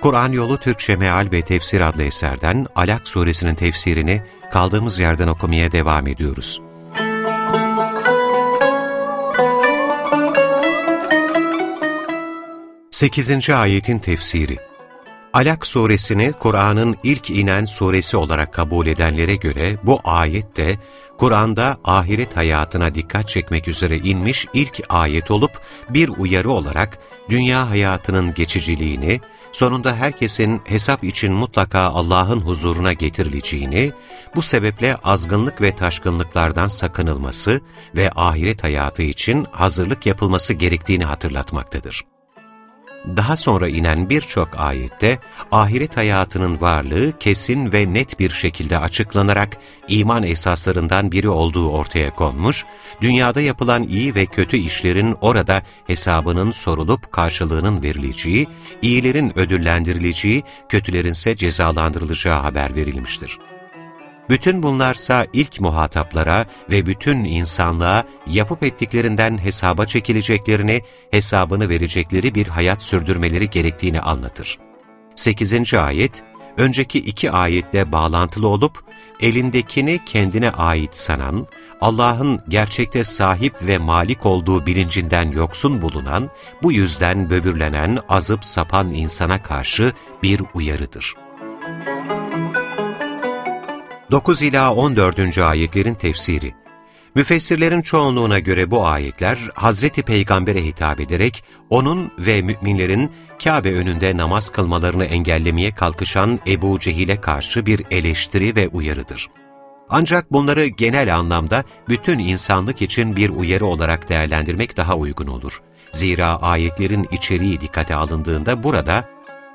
Kur'an Yolu Türkçe Meal ve Tefsir adlı eserden Alak suresinin tefsirini kaldığımız yerden okumaya devam ediyoruz. Sekizinci ayetin tefsiri Alak suresini Kur'an'ın ilk inen suresi olarak kabul edenlere göre bu ayet de Kur'an'da ahiret hayatına dikkat çekmek üzere inmiş ilk ayet olup bir uyarı olarak dünya hayatının geçiciliğini, sonunda herkesin hesap için mutlaka Allah'ın huzuruna getirileceğini, bu sebeple azgınlık ve taşkınlıklardan sakınılması ve ahiret hayatı için hazırlık yapılması gerektiğini hatırlatmaktadır daha sonra inen birçok ayette ahiret hayatının varlığı kesin ve net bir şekilde açıklanarak iman esaslarından biri olduğu ortaya konmuş, dünyada yapılan iyi ve kötü işlerin orada hesabının sorulup karşılığının verileceği, iyilerin ödüllendirileceği, kötülerin ise cezalandırılacağı haber verilmiştir. Bütün bunlarsa ilk muhataplara ve bütün insanlığa yapıp ettiklerinden hesaba çekileceklerini, hesabını verecekleri bir hayat sürdürmeleri gerektiğini anlatır. 8. ayet, önceki iki ayetle bağlantılı olup, elindekini kendine ait sanan, Allah'ın gerçekte sahip ve malik olduğu bilincinden yoksun bulunan, bu yüzden böbürlenen, azıp sapan insana karşı bir uyarıdır. 9 ila 14. ayetlerin tefsiri Müfessirlerin çoğunluğuna göre bu ayetler Hazreti Peygamber'e hitap ederek onun ve müminlerin Kabe önünde namaz kılmalarını engellemeye kalkışan Ebu Cehil'e karşı bir eleştiri ve uyarıdır. Ancak bunları genel anlamda bütün insanlık için bir uyarı olarak değerlendirmek daha uygun olur. Zira ayetlerin içeriği dikkate alındığında burada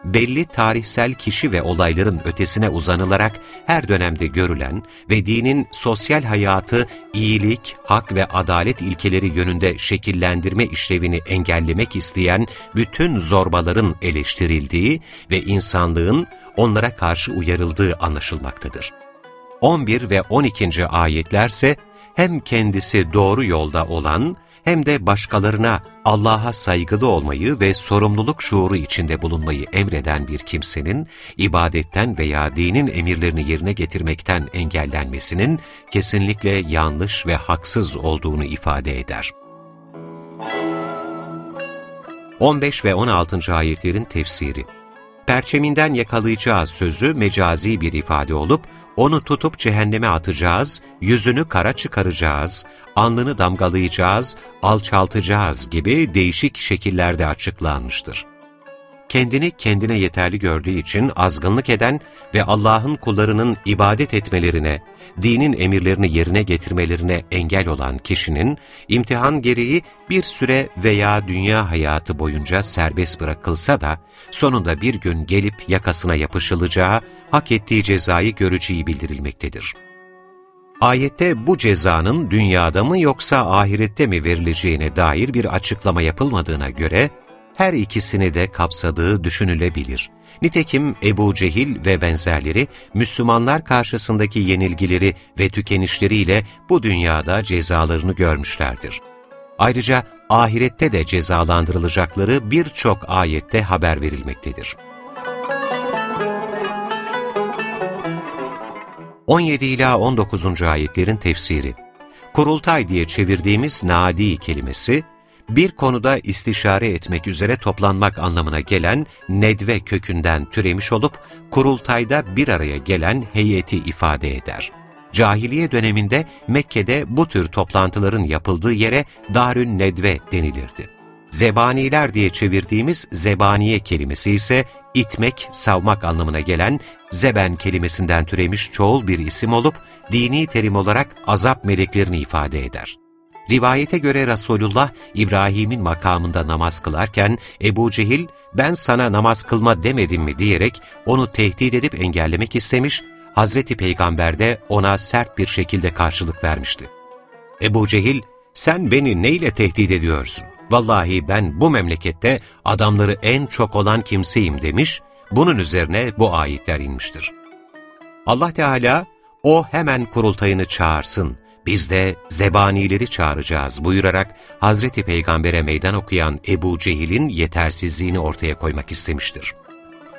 belli tarihsel kişi ve olayların ötesine uzanılarak her dönemde görülen ve dinin sosyal hayatı iyilik, hak ve adalet ilkeleri yönünde şekillendirme işlevini engellemek isteyen bütün zorbaların eleştirildiği ve insanlığın onlara karşı uyarıldığı anlaşılmaktadır. 11 ve 12. ayetlerse hem kendisi doğru yolda olan hem de başkalarına Allah'a saygılı olmayı ve sorumluluk şuuru içinde bulunmayı emreden bir kimsenin, ibadetten veya dinin emirlerini yerine getirmekten engellenmesinin kesinlikle yanlış ve haksız olduğunu ifade eder. 15 ve 16. ayetlerin tefsiri Perçeminden yakalayacağız sözü mecazi bir ifade olup, onu tutup cehenneme atacağız, yüzünü kara çıkaracağız, alnını damgalayacağız, alçaltacağız gibi değişik şekillerde açıklanmıştır. Kendini kendine yeterli gördüğü için azgınlık eden ve Allah'ın kullarının ibadet etmelerine, dinin emirlerini yerine getirmelerine engel olan kişinin, imtihan gereği bir süre veya dünya hayatı boyunca serbest bırakılsa da, sonunda bir gün gelip yakasına yapışılacağı, hak ettiği cezayı göreceği bildirilmektedir. Ayette bu cezanın dünyada mı yoksa ahirette mi verileceğine dair bir açıklama yapılmadığına göre, her ikisini de kapsadığı düşünülebilir. Nitekim Ebu Cehil ve benzerleri Müslümanlar karşısındaki yenilgileri ve tükenişleriyle bu dünyada cezalarını görmüşlerdir. Ayrıca ahirette de cezalandırılacakları birçok ayette haber verilmektedir. 17 ila 19. ayetlerin tefsiri Kurultay diye çevirdiğimiz nadi kelimesi, bir konuda istişare etmek üzere toplanmak anlamına gelen nedve kökünden türemiş olup, kurultayda bir araya gelen heyeti ifade eder. Cahiliye döneminde Mekke'de bu tür toplantıların yapıldığı yere Darün Nedve denilirdi. Zebaniler diye çevirdiğimiz zebaniye kelimesi ise itmek, savmak anlamına gelen zeben kelimesinden türemiş çoğul bir isim olup, dini terim olarak azap meleklerini ifade eder. Rivayete göre Resulullah İbrahim'in makamında namaz kılarken Ebu Cehil ben sana namaz kılma demedim mi diyerek onu tehdit edip engellemek istemiş, Hazreti Peygamber de ona sert bir şekilde karşılık vermişti. Ebu Cehil, sen beni neyle tehdit ediyorsun? Vallahi ben bu memlekette adamları en çok olan kimseyim demiş, bunun üzerine bu ayetler inmiştir. Allah Teala, o hemen kurultayını çağırsın, biz de zebanileri çağıracağız buyurarak Hazreti Peygamber'e meydan okuyan Ebu Cehil'in yetersizliğini ortaya koymak istemiştir.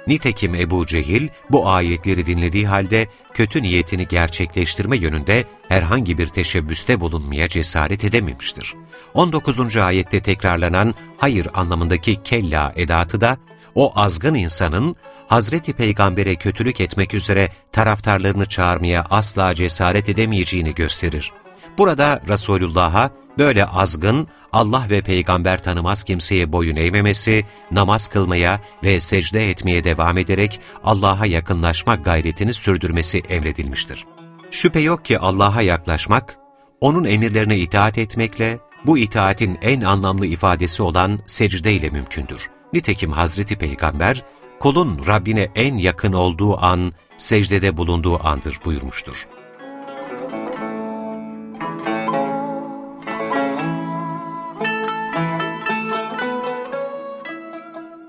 Nitekim Ebu Cehil bu ayetleri dinlediği halde kötü niyetini gerçekleştirme yönünde herhangi bir teşebbüste bulunmaya cesaret edememiştir. 19. ayette tekrarlanan hayır anlamındaki kella edatı da o azgın insanın Hazreti Peygamber'e kötülük etmek üzere taraftarlarını çağırmaya asla cesaret edemeyeceğini gösterir. Burada Resulullah'a böyle azgın, Allah ve peygamber tanımaz kimseye boyun eğmemesi, namaz kılmaya ve secde etmeye devam ederek Allah'a yakınlaşmak gayretini sürdürmesi emredilmiştir. Şüphe yok ki Allah'a yaklaşmak, O'nun emirlerine itaat etmekle, bu itaatin en anlamlı ifadesi olan secde ile mümkündür. Nitekim Hazreti Peygamber, kulun Rabbine en yakın olduğu an, secdede bulunduğu andır buyurmuştur.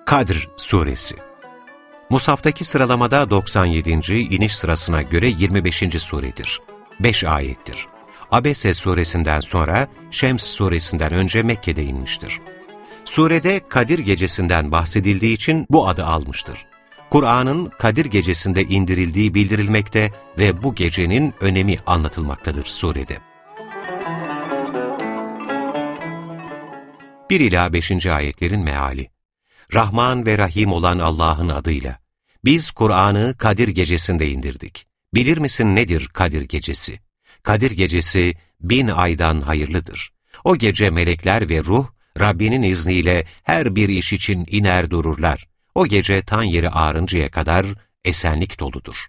Kadr Suresi Musaftaki sıralamada 97. iniş sırasına göre 25. suredir. 5 ayettir. Abese suresinden sonra Şems suresinden önce Mekke'de inmiştir. Surede Kadir gecesinden bahsedildiği için bu adı almıştır. Kur'an'ın Kadir gecesinde indirildiği bildirilmekte ve bu gecenin önemi anlatılmaktadır surede. 1 ila 5. ayetlerin meali Rahman ve Rahim olan Allah'ın adıyla. Biz Kur'an'ı Kadir gecesinde indirdik. Bilir misin nedir Kadir gecesi? Kadir gecesi bin aydan hayırlıdır. O gece melekler ve ruh, Rabbinin izniyle her bir iş için iner dururlar. O gece tan yeri ağrıncaya kadar esenlik doludur.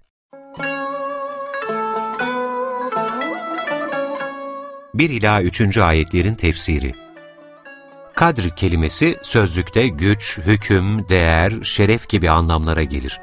Bir ila üçüncü ayetlerin tefsiri Kadr kelimesi sözlükte güç, hüküm, değer, şeref gibi anlamlara gelir.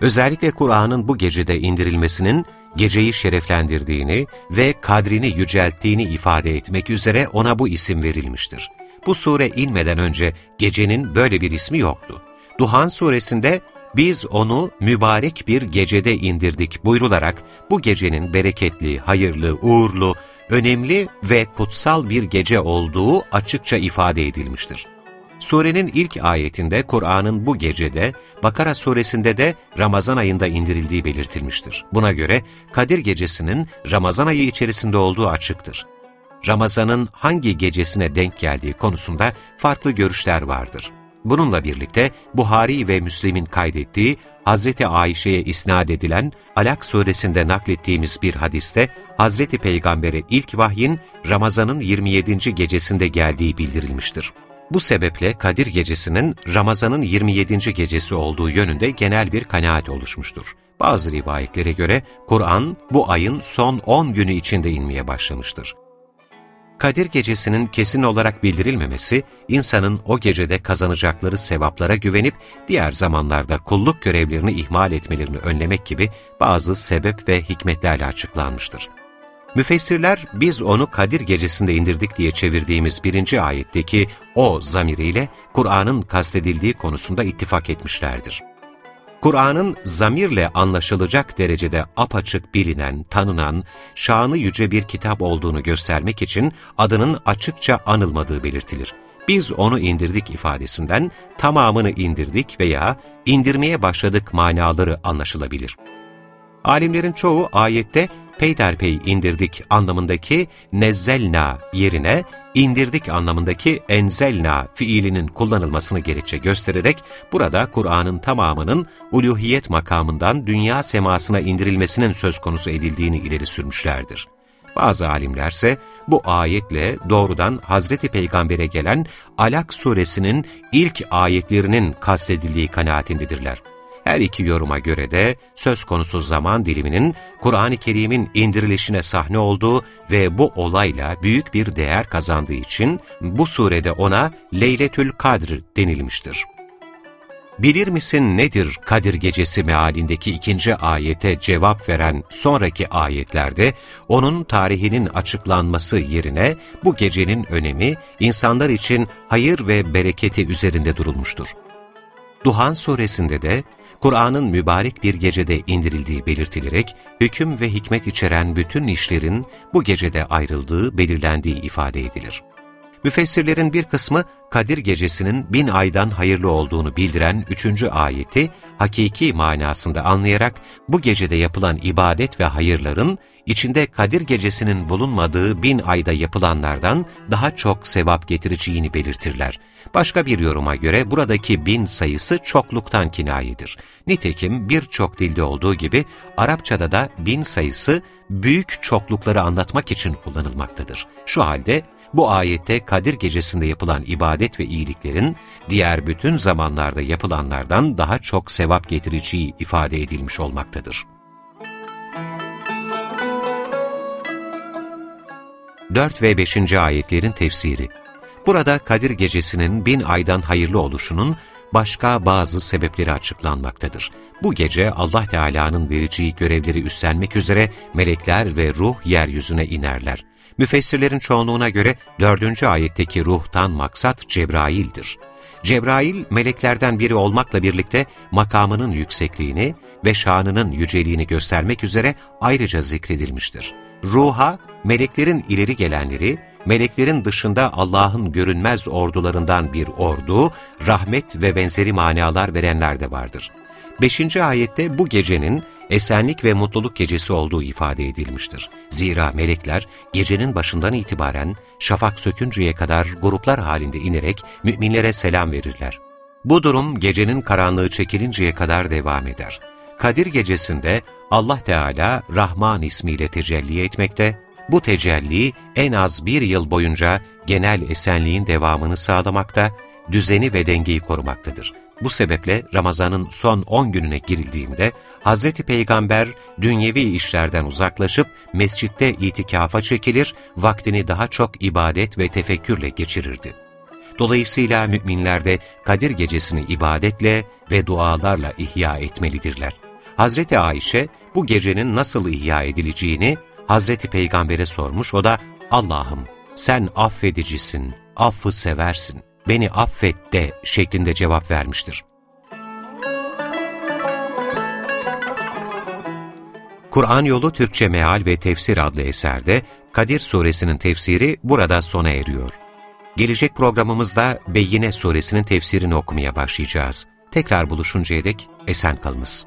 Özellikle Kur'an'ın bu gecede indirilmesinin geceyi şereflendirdiğini ve kadrini yücelttiğini ifade etmek üzere ona bu isim verilmiştir. Bu sure inmeden önce gecenin böyle bir ismi yoktu. Duhan suresinde biz onu mübarek bir gecede indirdik buyrularak bu gecenin bereketli, hayırlı, uğurlu, önemli ve kutsal bir gece olduğu açıkça ifade edilmiştir. Surenin ilk ayetinde Kur'an'ın bu gecede, Bakara suresinde de Ramazan ayında indirildiği belirtilmiştir. Buna göre Kadir gecesinin Ramazan ayı içerisinde olduğu açıktır. Ramazan'ın hangi gecesine denk geldiği konusunda farklı görüşler vardır. Bununla birlikte Buhari ve Müslim'in kaydettiği Hazreti Ayşe'ye isnat edilen Alak suresinde naklettiğimiz bir hadiste Hazreti Peygamber'e ilk vahyin Ramazan'ın 27. gecesinde geldiği bildirilmiştir. Bu sebeple Kadir Gecesi'nin Ramazan'ın 27. gecesi olduğu yönünde genel bir kanaat oluşmuştur. Bazı rivayetlere göre Kur'an bu ayın son 10 günü içinde inmeye başlamıştır. Kadir gecesinin kesin olarak bildirilmemesi, insanın o gecede kazanacakları sevaplara güvenip diğer zamanlarda kulluk görevlerini ihmal etmelerini önlemek gibi bazı sebep ve hikmetlerle açıklanmıştır. Müfessirler biz onu Kadir gecesinde indirdik diye çevirdiğimiz birinci ayetteki o zamiriyle Kur'an'ın kastedildiği konusunda ittifak etmişlerdir. Kur'an'ın zamirle anlaşılacak derecede apaçık bilinen, tanınan, şanı yüce bir kitap olduğunu göstermek için adının açıkça anılmadığı belirtilir. Biz onu indirdik ifadesinden tamamını indirdik veya indirmeye başladık manaları anlaşılabilir. Alimlerin çoğu ayette peyderpey indirdik anlamındaki nezzelna yerine indirdik anlamındaki enzelna fiilinin kullanılmasını gerekçe göstererek burada Kur'an'ın tamamının uluhiyet makamından dünya semasına indirilmesinin söz konusu edildiğini ileri sürmüşlerdir. Bazı alimlerse bu ayetle doğrudan Hazreti Peygamber'e gelen Alak suresinin ilk ayetlerinin kastedildiği kanaatindedirler. Her iki yoruma göre de söz konusu zaman diliminin Kur'an-ı Kerim'in indirilişine sahne olduğu ve bu olayla büyük bir değer kazandığı için bu surede ona Leyletül Kadr denilmiştir. Bilir misin nedir Kadir Gecesi mealindeki ikinci ayete cevap veren sonraki ayetlerde onun tarihinin açıklanması yerine bu gecenin önemi insanlar için hayır ve bereketi üzerinde durulmuştur. Duhan suresinde de Kur'an'ın mübarek bir gecede indirildiği belirtilerek hüküm ve hikmet içeren bütün işlerin bu gecede ayrıldığı, belirlendiği ifade edilir. Müfessirlerin bir kısmı Kadir Gecesi'nin bin aydan hayırlı olduğunu bildiren üçüncü ayeti hakiki manasında anlayarak bu gecede yapılan ibadet ve hayırların içinde Kadir Gecesi'nin bulunmadığı bin ayda yapılanlardan daha çok sevap getireceğini belirtirler. Başka bir yoruma göre buradaki bin sayısı çokluktan kinayedir. Nitekim birçok dilde olduğu gibi Arapçada da bin sayısı büyük çoklukları anlatmak için kullanılmaktadır. Şu halde bu ayette Kadir Gecesi'nde yapılan ibadet ve iyiliklerin diğer bütün zamanlarda yapılanlardan daha çok sevap getireceği ifade edilmiş olmaktadır. 4 ve 5. ayetlerin tefsiri Burada Kadir Gecesi'nin bin aydan hayırlı oluşunun başka bazı sebepleri açıklanmaktadır. Bu gece Allah Teala'nın vereceği görevleri üstlenmek üzere melekler ve ruh yeryüzüne inerler. Müfessirlerin çoğunluğuna göre dördüncü ayetteki ruhtan maksat Cebrail'dir. Cebrail, meleklerden biri olmakla birlikte makamının yüksekliğini ve şanının yüceliğini göstermek üzere ayrıca zikredilmiştir. Ruha, meleklerin ileri gelenleri, meleklerin dışında Allah'ın görünmez ordularından bir ordu, rahmet ve benzeri manalar verenler de vardır. Beşinci ayette bu gecenin esenlik ve mutluluk gecesi olduğu ifade edilmiştir. Zira melekler gecenin başından itibaren şafak sökünceye kadar gruplar halinde inerek müminlere selam verirler. Bu durum gecenin karanlığı çekilinceye kadar devam eder. Kadir gecesinde Allah Teala Rahman ismiyle tecelli etmekte, bu tecelli en az bir yıl boyunca genel esenliğin devamını sağlamakta, düzeni ve dengeyi korumaktadır. Bu sebeple Ramazan'ın son 10 gününe girildiğinde Hz. Peygamber dünyevi işlerden uzaklaşıp mescitte itikafa çekilir, vaktini daha çok ibadet ve tefekkürle geçirirdi. Dolayısıyla müminler de Kadir gecesini ibadetle ve dualarla ihya etmelidirler. Hazreti Ayşe bu gecenin nasıl ihya edileceğini Hazreti Peygamber'e sormuş, o da Allah'ım sen affedicisin, affı seversin beni affet de şeklinde cevap vermiştir. Kur'an Yolu Türkçe Meal ve Tefsir adlı eserde Kadir Suresinin tefsiri burada sona eriyor. Gelecek programımızda Beyyine Suresinin tefsirini okumaya başlayacağız. Tekrar buluşuncaya dek esen kalınız.